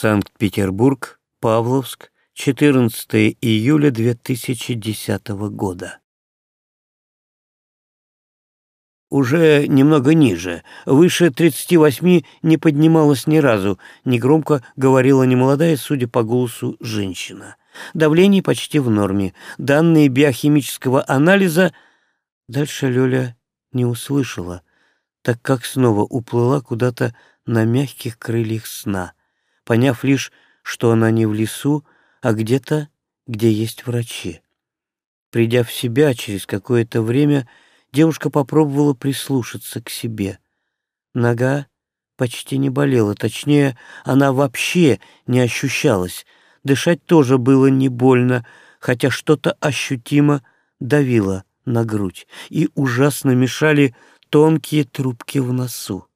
Санкт-Петербург, Павловск, 14 июля 2010 года. Уже немного ниже, выше 38 не поднималась ни разу, негромко говорила немолодая, судя по голосу, женщина. Давление почти в норме. Данные биохимического анализа... Дальше Лёля не услышала, так как снова уплыла куда-то на мягких крыльях сна, поняв лишь, что она не в лесу, а где-то, где есть врачи. Придя в себя через какое-то время, девушка попробовала прислушаться к себе. Нога почти не болела, точнее, она вообще не ощущалась. Дышать тоже было не больно, хотя что-то ощутимо давило на грудь и ужасно мешали тонкие трубки в носу.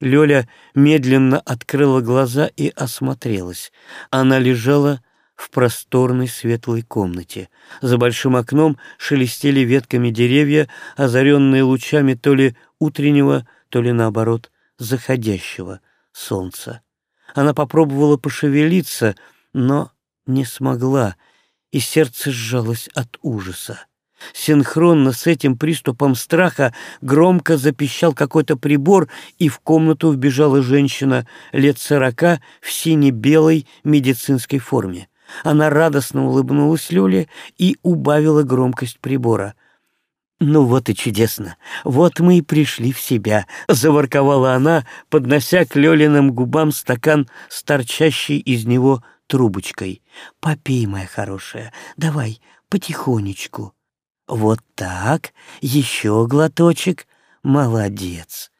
Лёля медленно открыла глаза и осмотрелась. Она лежала в просторной светлой комнате. За большим окном шелестели ветками деревья, озаренные лучами то ли утреннего, то ли, наоборот, заходящего солнца. Она попробовала пошевелиться, но не смогла, и сердце сжалось от ужаса. Синхронно с этим приступом страха громко запищал какой-то прибор, и в комнату вбежала женщина лет сорока в сине-белой медицинской форме. Она радостно улыбнулась Лёле и убавила громкость прибора. «Ну вот и чудесно! Вот мы и пришли в себя!» — заворковала она, поднося к Лёлиным губам стакан с торчащей из него трубочкой. «Попей, моя хорошая, давай, потихонечку». «Вот так, еще глоточек. Молодец.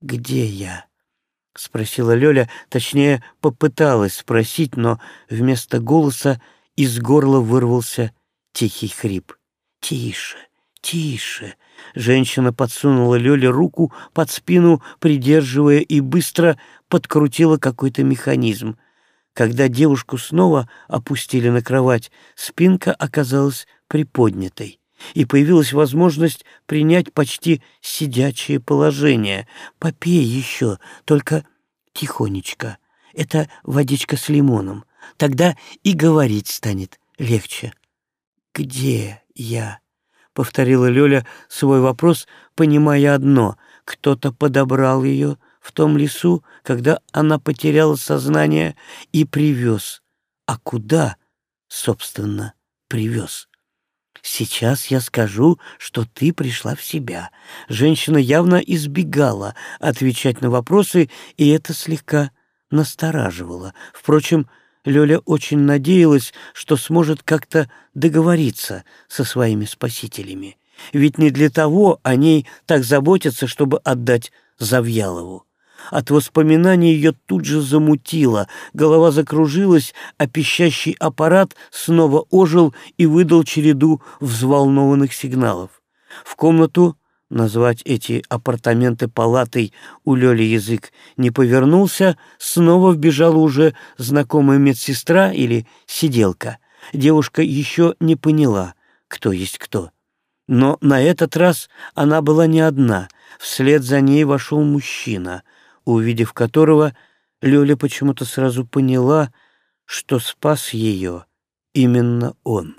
Где я?» — спросила Лёля, точнее, попыталась спросить, но вместо голоса из горла вырвался тихий хрип. «Тише, тише!» Женщина подсунула Лёле руку под спину, придерживая, и быстро подкрутила какой-то механизм. Когда девушку снова опустили на кровать, спинка оказалась приподнятой и появилась возможность принять почти сидячее положение. «Попей еще, только тихонечко. Это водичка с лимоном. Тогда и говорить станет легче». «Где я?» — повторила Лёля свой вопрос, понимая одно — кто-то подобрал ее в том лесу, когда она потеряла сознание, и привез. А куда, собственно, привез? Сейчас я скажу, что ты пришла в себя. Женщина явно избегала отвечать на вопросы, и это слегка настораживало. Впрочем, Лёля очень надеялась, что сможет как-то договориться со своими спасителями. Ведь не для того они так заботятся, чтобы отдать Завьялову. От воспоминаний ее тут же замутило, голова закружилась, а пищащий аппарат снова ожил и выдал череду взволнованных сигналов. В комнату назвать эти апартаменты палатой у Лёли язык не повернулся, снова вбежала уже знакомая медсестра или сиделка. Девушка еще не поняла, кто есть кто. Но на этот раз она была не одна. Вслед за ней вошел мужчина — увидев которого, Лёля почему-то сразу поняла, что спас ее именно он.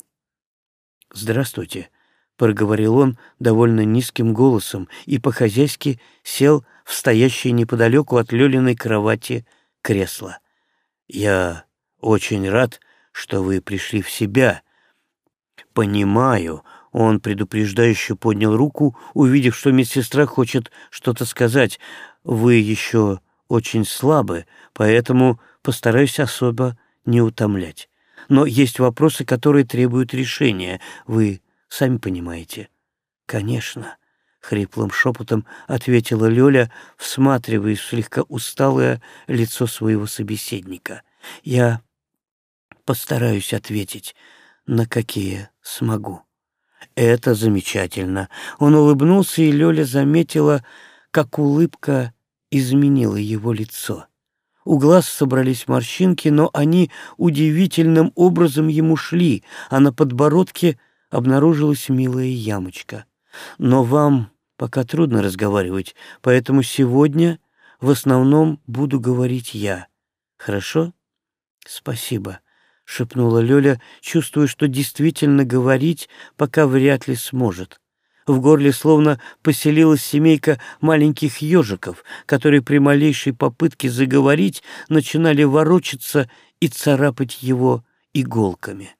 «Здравствуйте», — проговорил он довольно низким голосом и по-хозяйски сел в стоящее неподалеку от Лёлиной кровати кресло. «Я очень рад, что вы пришли в себя. Понимаю, он предупреждающе поднял руку, увидев, что медсестра хочет что-то сказать. Вы еще очень слабы, поэтому постараюсь особо не утомлять. Но есть вопросы, которые требуют решения. Вы сами понимаете. Конечно, хриплым шепотом ответила Лёля, всматриваясь в слегка усталое лицо своего собеседника. Я постараюсь ответить, на какие смогу. Это замечательно. Он улыбнулся, и Лёля заметила, как улыбка изменило его лицо. У глаз собрались морщинки, но они удивительным образом ему шли, а на подбородке обнаружилась милая ямочка. Но вам пока трудно разговаривать, поэтому сегодня в основном буду говорить я. Хорошо? «Спасибо», — шепнула Лёля, чувствуя, что действительно говорить пока вряд ли сможет. В горле словно поселилась семейка маленьких ежиков, которые при малейшей попытке заговорить начинали ворочаться и царапать его иголками.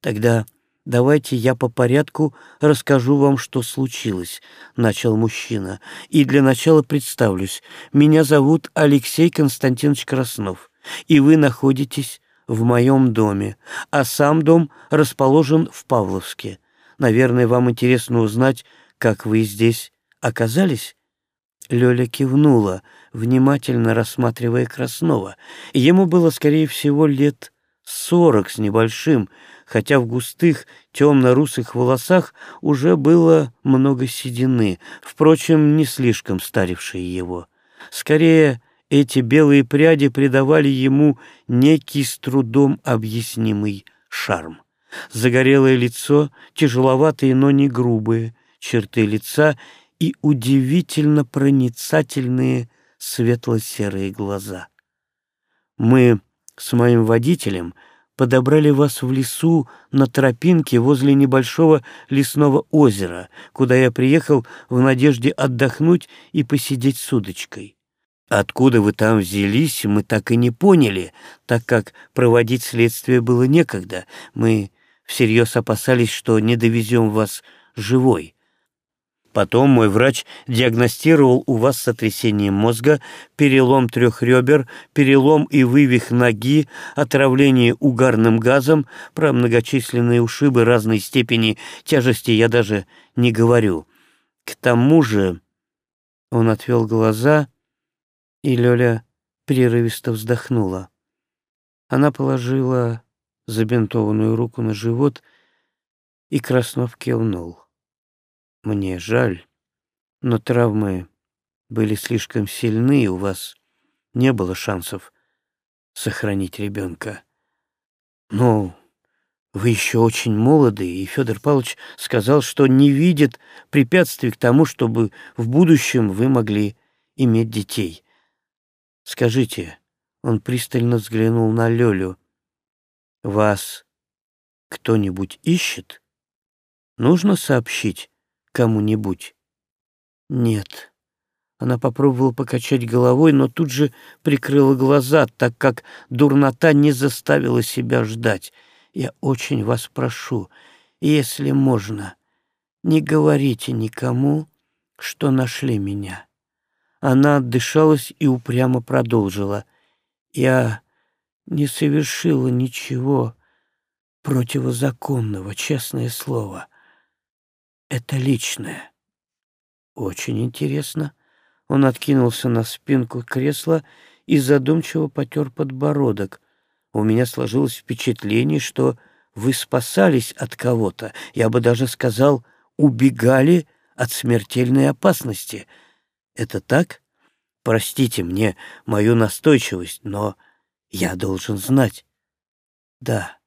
Тогда давайте я по порядку расскажу вам, что случилось, — начал мужчина. И для начала представлюсь. Меня зовут Алексей Константинович Краснов, и вы находитесь в моем доме, а сам дом расположен в Павловске. Наверное, вам интересно узнать, как вы здесь оказались?» Лёля кивнула, внимательно рассматривая Краснова. Ему было, скорее всего, лет сорок с небольшим, хотя в густых темно-русых волосах уже было много седины, впрочем, не слишком старившие его. Скорее, эти белые пряди придавали ему некий с трудом объяснимый шарм. Загорелое лицо, тяжеловатые, но не грубые, черты лица и удивительно проницательные светло-серые глаза. Мы с моим водителем подобрали вас в лесу на тропинке возле небольшого лесного озера, куда я приехал в надежде отдохнуть и посидеть с удочкой. Откуда вы там взялись, мы так и не поняли, так как проводить следствие было некогда. Мы всерьез опасались, что не довезем вас живой. Потом мой врач диагностировал у вас сотрясение мозга, перелом трех ребер, перелом и вывих ноги, отравление угарным газом, про многочисленные ушибы разной степени тяжести я даже не говорю. К тому же он отвел глаза, и Лёля прерывисто вздохнула. Она положила забинтованную руку на живот, и Краснов кивнул. «Мне жаль, но травмы были слишком сильны, и у вас не было шансов сохранить ребенка. Но вы еще очень молоды, и Федор Павлович сказал, что не видит препятствий к тому, чтобы в будущем вы могли иметь детей. Скажите, он пристально взглянул на Лёлю, вас кто-нибудь ищет? Нужно сообщить кому-нибудь? Нет. Она попробовала покачать головой, но тут же прикрыла глаза, так как дурнота не заставила себя ждать. Я очень вас прошу, если можно, не говорите никому, что нашли меня. Она отдышалась и упрямо продолжила. Я не совершила ничего противозаконного, честное слово. Это личное. Очень интересно. Он откинулся на спинку кресла и задумчиво потер подбородок. У меня сложилось впечатление, что вы спасались от кого-то. Я бы даже сказал, убегали от смертельной опасности. Это так? Простите мне мою настойчивость, но я должен знать. Да,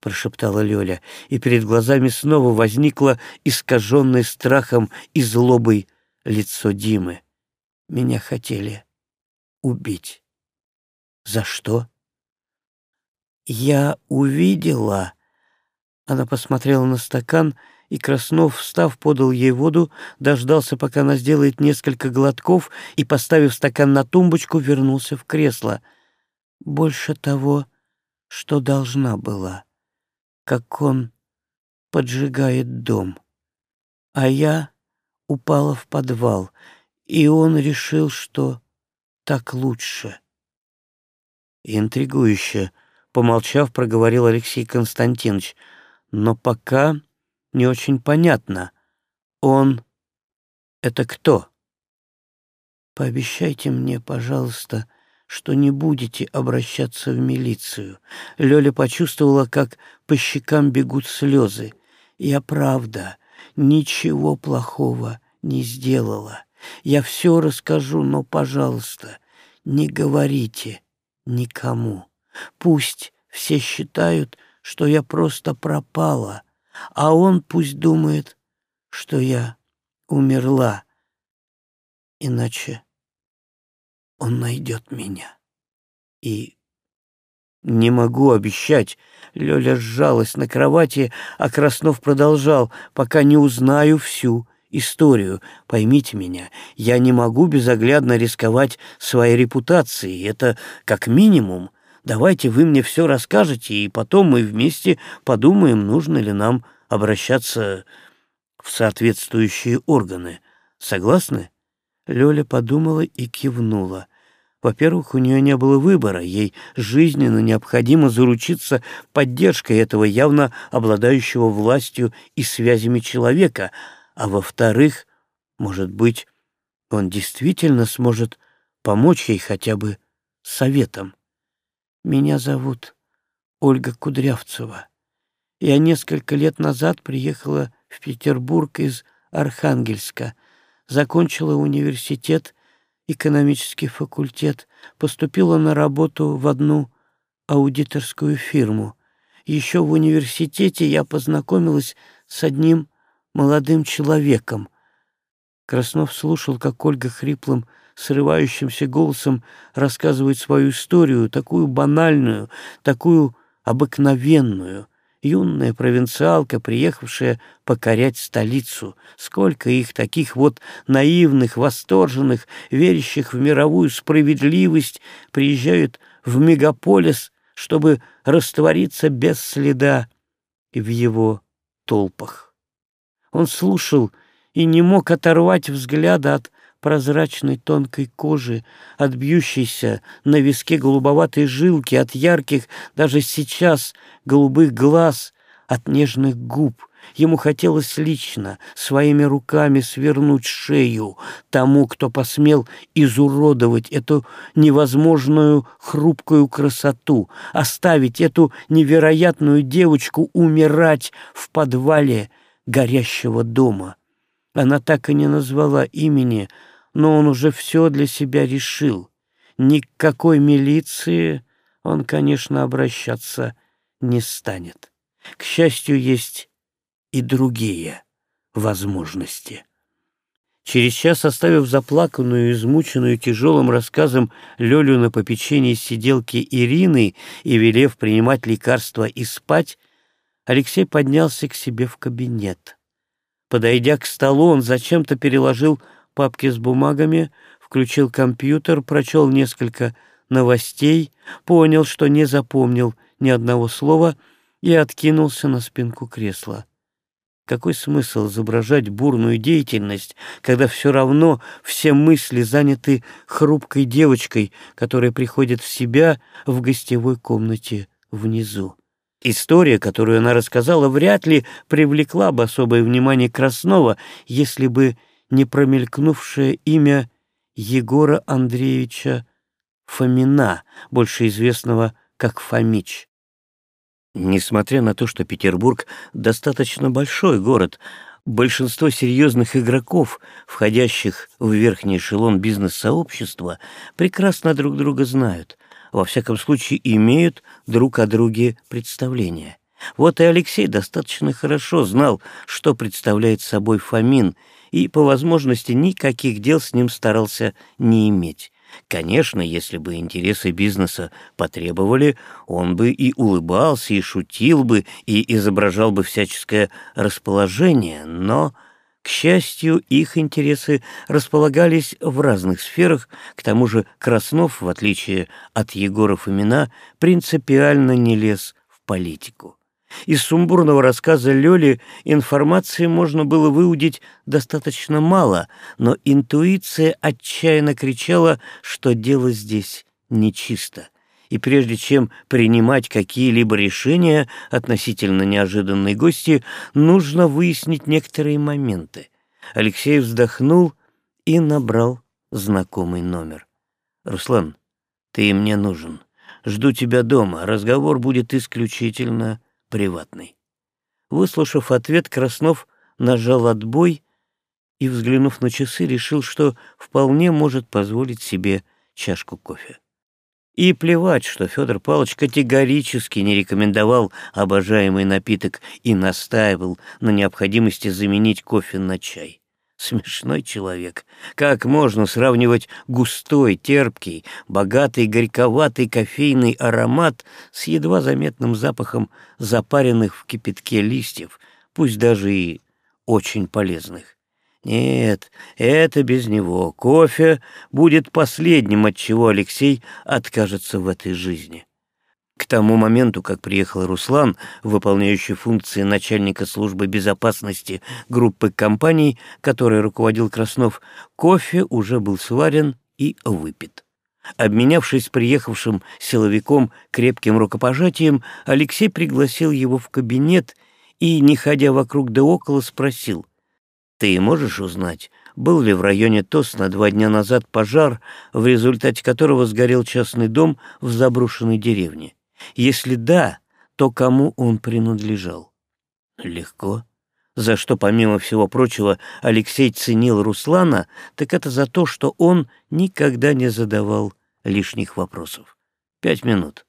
прошептала Лёля, и перед глазами снова возникло искаженное страхом и злобой лицо Димы. Меня хотели убить. За что? Я увидела. Она посмотрела на стакан, и Краснов, встав, подал ей воду, дождался, пока она сделает несколько глотков, и, поставив стакан на тумбочку, вернулся в кресло — больше того, что должна была, как он поджигает дом. А я упала в подвал, и он решил, что так лучше. Интригующе, помолчав, проговорил Алексей Константинович, но пока не очень понятно. Он — это кто? Пообещайте мне, пожалуйста, — что не будете обращаться в милицию. Лёля почувствовала, как по щекам бегут слезы. Я правда ничего плохого не сделала. Я все расскажу, но, пожалуйста, не говорите никому. Пусть все считают, что я просто пропала, а он пусть думает, что я умерла. Иначе он найдет меня и «Не могу обещать». Лёля сжалась на кровати, а Краснов продолжал, «пока не узнаю всю историю. Поймите меня, я не могу безоглядно рисковать своей репутацией. Это как минимум. Давайте вы мне все расскажете, и потом мы вместе подумаем, нужно ли нам обращаться в соответствующие органы. Согласны?» Лёля подумала и кивнула. Во-первых, у нее не было выбора, ей жизненно необходимо заручиться поддержкой этого явно обладающего властью и связями человека, а во-вторых, может быть, он действительно сможет помочь ей хотя бы советом. «Меня зовут Ольга Кудрявцева. Я несколько лет назад приехала в Петербург из Архангельска, закончила университет экономический факультет, поступила на работу в одну аудиторскую фирму. Еще в университете я познакомилась с одним молодым человеком. Краснов слушал, как Ольга хриплым, срывающимся голосом рассказывает свою историю, такую банальную, такую обыкновенную, юная провинциалка, приехавшая покорять столицу. Сколько их таких вот наивных, восторженных, верящих в мировую справедливость, приезжают в мегаполис, чтобы раствориться без следа в его толпах. Он слушал и не мог оторвать взгляда от прозрачной тонкой кожи, от бьющейся на виске голубоватой жилки, от ярких даже сейчас голубых глаз, от нежных губ. Ему хотелось лично, своими руками свернуть шею тому, кто посмел изуродовать эту невозможную хрупкую красоту, оставить эту невероятную девочку умирать в подвале горящего дома. Она так и не назвала имени, но он уже все для себя решил. Ни к какой милиции он, конечно, обращаться не станет. К счастью, есть и другие возможности. Через час, оставив заплаканную, измученную тяжелым рассказом Лёлю на попечении сиделки Ирины и велев принимать лекарства и спать, Алексей поднялся к себе в кабинет. Подойдя к столу, он зачем-то переложил папки с бумагами, включил компьютер, прочел несколько новостей, понял, что не запомнил ни одного слова и откинулся на спинку кресла. Какой смысл изображать бурную деятельность, когда все равно все мысли заняты хрупкой девочкой, которая приходит в себя в гостевой комнате внизу? История, которую она рассказала, вряд ли привлекла бы особое внимание Краснова, если бы не промелькнувшее имя Егора Андреевича Фомина, больше известного как Фомич. Несмотря на то, что Петербург достаточно большой город, большинство серьезных игроков, входящих в верхний эшелон бизнес-сообщества, прекрасно друг друга знают, во всяком случае имеют друг о друге представление. Вот и Алексей достаточно хорошо знал, что представляет собой Фомин, и по возможности никаких дел с ним старался не иметь. Конечно, если бы интересы бизнеса потребовали, он бы и улыбался, и шутил бы, и изображал бы всяческое расположение, но, к счастью, их интересы располагались в разных сферах, к тому же Краснов, в отличие от Егоров имена, принципиально не лез в политику. Из сумбурного рассказа Лёли информации можно было выудить достаточно мало, но интуиция отчаянно кричала, что дело здесь нечисто. И прежде чем принимать какие-либо решения относительно неожиданной гости, нужно выяснить некоторые моменты. Алексей вздохнул и набрал знакомый номер. «Руслан, ты мне нужен. Жду тебя дома. Разговор будет исключительно приватный. Выслушав ответ, Краснов нажал отбой и, взглянув на часы, решил, что вполне может позволить себе чашку кофе. И плевать, что Федор Павлович категорически не рекомендовал обожаемый напиток и настаивал на необходимости заменить кофе на чай. Смешной человек. Как можно сравнивать густой, терпкий, богатый, горьковатый кофейный аромат с едва заметным запахом запаренных в кипятке листьев, пусть даже и очень полезных? Нет, это без него. Кофе будет последним, от чего Алексей откажется в этой жизни. К тому моменту, как приехал Руслан, выполняющий функции начальника службы безопасности группы компаний, которой руководил Краснов, кофе уже был сварен и выпит. Обменявшись приехавшим силовиком крепким рукопожатием, Алексей пригласил его в кабинет и, не ходя вокруг да около, спросил, «Ты можешь узнать, был ли в районе Тосна два дня назад пожар, в результате которого сгорел частный дом в заброшенной деревне?» Если да, то кому он принадлежал? Легко. За что, помимо всего прочего, Алексей ценил Руслана, так это за то, что он никогда не задавал лишних вопросов. Пять минут.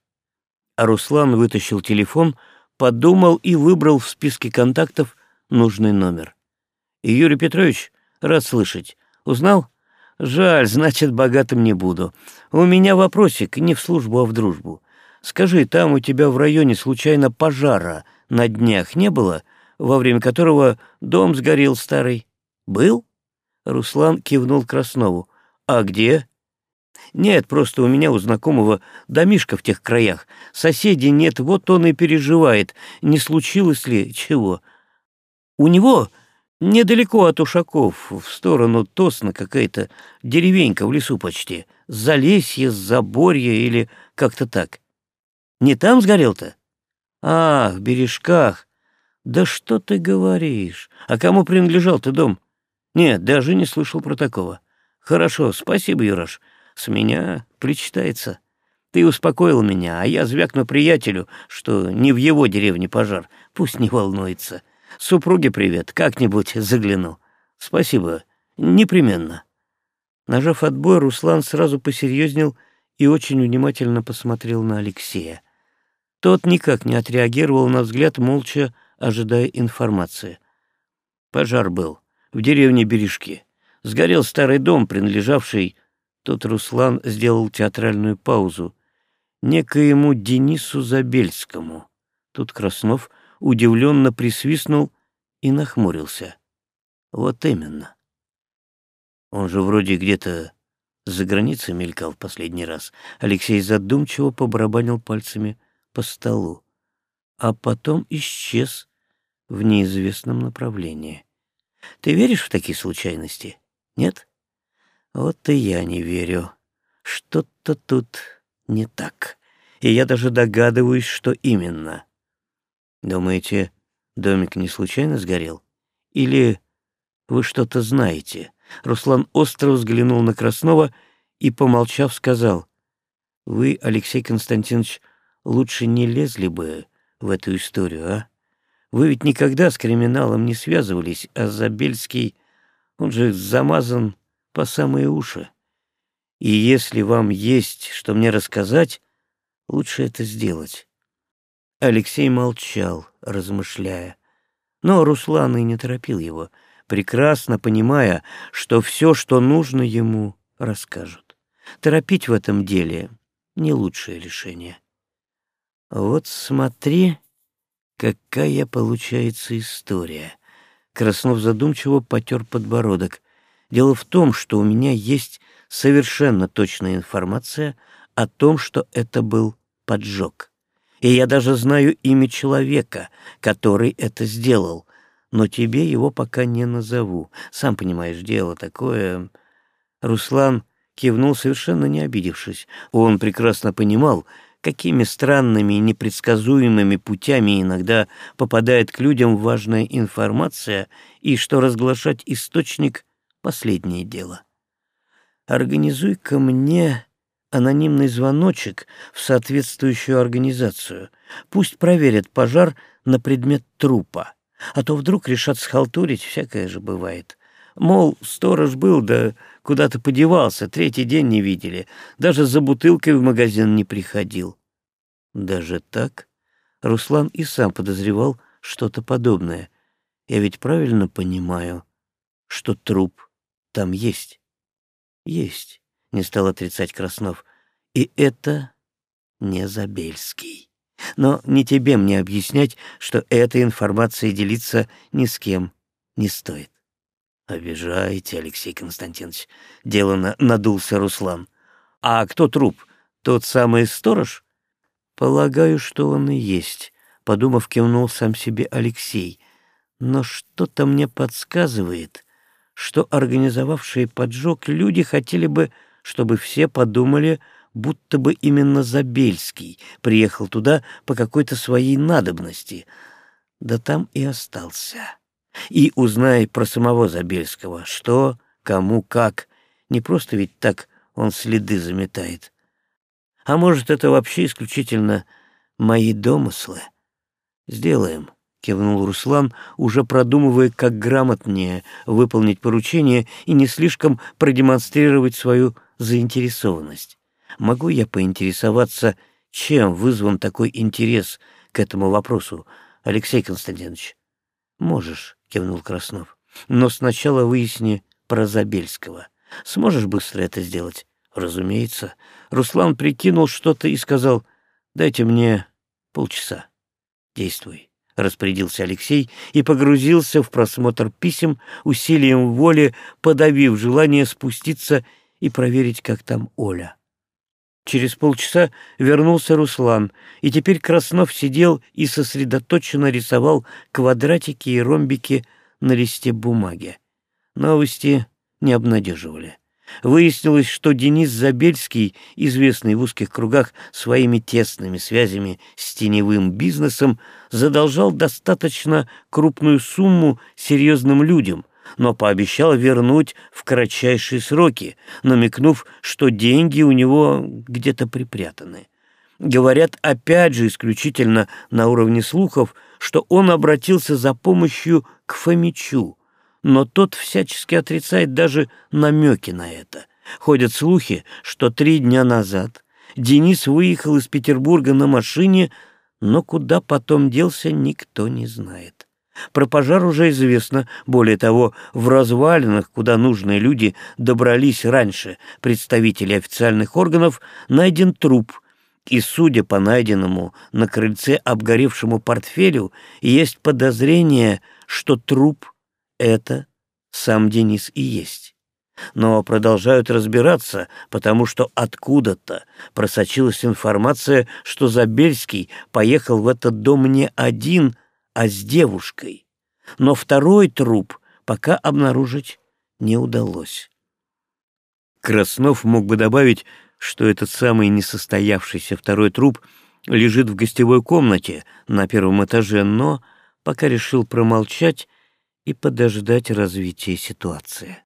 А Руслан вытащил телефон, подумал и выбрал в списке контактов нужный номер. Юрий Петрович, рад слышать. Узнал? Жаль, значит, богатым не буду. У меня вопросик не в службу, а в дружбу. Скажи, там у тебя в районе случайно пожара на днях не было, во время которого дом сгорел старый? Был? Руслан кивнул Краснову. А где? Нет, просто у меня у знакомого домишка в тех краях. Соседей нет, вот он и переживает, не случилось ли чего. У него недалеко от Ушаков, в сторону Тосна какая-то деревенька в лесу почти. Залесье, Заборье или как-то так. Не там сгорел-то? Ах, в бережках. Да что ты говоришь? А кому принадлежал ты дом? Нет, даже не слышал про такого. Хорошо, спасибо, Юраш. С меня причитается. Ты успокоил меня, а я звякну приятелю, что не в его деревне пожар. Пусть не волнуется. Супруге привет, как-нибудь загляну. Спасибо, непременно. Нажав отбой, Руслан сразу посерьезнел и очень внимательно посмотрел на Алексея. Тот никак не отреагировал на взгляд, молча ожидая информации. Пожар был в деревне Бережки. Сгорел старый дом, принадлежавший... Тут Руслан сделал театральную паузу. Некоему Денису Забельскому. Тут Краснов удивленно присвистнул и нахмурился. Вот именно. Он же вроде где-то за границей мелькал в последний раз. Алексей задумчиво побарабанил пальцами по столу, а потом исчез в неизвестном направлении. Ты веришь в такие случайности? Нет? Вот и я не верю. Что-то тут не так. И я даже догадываюсь, что именно. Думаете, домик не случайно сгорел? Или вы что-то знаете? Руслан остро взглянул на Краснова и, помолчав, сказал, «Вы, Алексей Константинович, лучше не лезли бы в эту историю, а? Вы ведь никогда с криминалом не связывались, а Забельский, он же замазан по самые уши. И если вам есть что мне рассказать, лучше это сделать». Алексей молчал, размышляя. Но Руслан и не торопил его, прекрасно понимая, что все, что нужно ему, расскажут. Торопить в этом деле — не лучшее решение. Вот смотри, какая получается история. Краснов задумчиво потер подбородок. Дело в том, что у меня есть совершенно точная информация о том, что это был поджог. И я даже знаю имя человека, который это сделал, но тебе его пока не назову. Сам понимаешь, дело такое... Руслан кивнул, совершенно не обидевшись. Он прекрасно понимал, какими странными и непредсказуемыми путями иногда попадает к людям важная информация и что разглашать источник — последнее дело. Организуй-ка мне анонимный звоночек в соответствующую организацию. Пусть проверят пожар на предмет трупа, а то вдруг решат схалтурить, всякое же бывает. Мол, сторож был, да куда-то подевался, третий день не видели, даже за бутылкой в магазин не приходил. Даже так? Руслан и сам подозревал что-то подобное. Я ведь правильно понимаю, что труп там есть. Есть, не стал отрицать Краснов. И это не Забельский. Но не тебе мне объяснять, что этой информацией делиться ни с кем не стоит. Обижаете, Алексей Константинович. Делано надулся Руслан. А кто труп? Тот самый сторож? Полагаю, что он и есть. Подумав, кивнул сам себе Алексей. Но что-то мне подсказывает, что организовавшие поджог люди хотели бы, чтобы все подумали, будто бы именно Забельский приехал туда по какой-то своей надобности. Да там и остался. И узнай про самого Забельского, что, кому, как. Не просто ведь так он следы заметает. А может, это вообще исключительно мои домыслы? Сделаем, — кивнул Руслан, уже продумывая, как грамотнее выполнить поручение и не слишком продемонстрировать свою заинтересованность. Могу я поинтересоваться, чем вызван такой интерес к этому вопросу, Алексей Константинович? Можешь, кивнул Краснов. Но сначала выясни про Забельского. Сможешь быстро это сделать? Разумеется. Руслан прикинул что-то и сказал, дайте мне полчаса. Действуй. — распорядился Алексей и погрузился в просмотр писем, усилием воли подавив желание спуститься и проверить, как там Оля. Через полчаса вернулся Руслан, и теперь Краснов сидел и сосредоточенно рисовал квадратики и ромбики на листе бумаги. Новости не обнадеживали. Выяснилось, что Денис Забельский, известный в узких кругах своими тесными связями с теневым бизнесом, задолжал достаточно крупную сумму серьезным людям, но пообещал вернуть в кратчайшие сроки, намекнув, что деньги у него где-то припрятаны. Говорят, опять же, исключительно на уровне слухов, что он обратился за помощью к Фомичу, но тот всячески отрицает даже намеки на это. Ходят слухи, что три дня назад Денис выехал из Петербурга на машине, но куда потом делся, никто не знает. Про пожар уже известно. Более того, в развалинах, куда нужные люди добрались раньше представители официальных органов, найден труп. И, судя по найденному на крыльце обгоревшему портфелю, есть подозрение, что труп — это сам Денис и есть. Но продолжают разбираться, потому что откуда-то просочилась информация, что Забельский поехал в этот дом не один, а с девушкой. Но второй труп пока обнаружить не удалось. Краснов мог бы добавить, что этот самый несостоявшийся второй труп лежит в гостевой комнате на первом этаже, но пока решил промолчать и подождать развития ситуации.